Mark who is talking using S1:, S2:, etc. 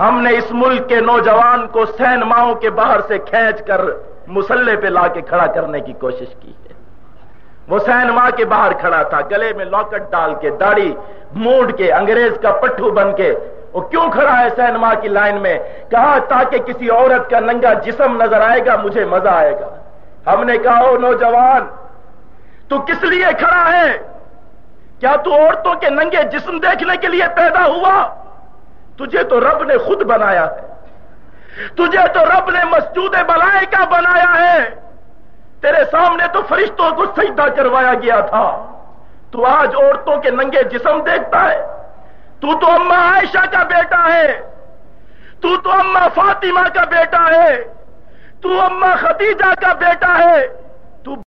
S1: ہم نے اس ملک کے نوجوان کو سین ماؤں کے باہر سے کھینچ کر مسلح پہ لا کے کھڑا کرنے کی کوشش کی ہے۔ وہ سین ماں کے باہر کھڑا تھا، گلے میں لاکٹ ڈال کے، داڑھی مونڈ کے، انگریز کا پٹھو بن کے۔ وہ کیوں کھڑا ہے سین ماں کی لائن میں؟ کہا، تاکہ کسی عورت کا ننگا جسم نظر آئے گا، مجھے مزہ آئے گا۔ ہم نے کہا، او نوجوان، تو کس لیے کھڑا ہے؟ کیا تو عورتوں کے ننگے جسم دیکھنے کے لیے پیدا ہوا؟ تجھے تو رب نے خود بنایا ہے۔ تجھے تو رب نے مسجود بلائے کا بنایا ہے۔ تیرے سامنے تو فرشتوں کو سجدہ کروایا گیا تھا۔ تو آج عورتوں کے ننگے جسم دیکھتا ہے۔ تو تو اما عائشہ کا بیٹا ہے۔ تو تو اما فاطمہ کا بیٹا ہے۔ تو اما خدیجہ کا بیٹا ہے۔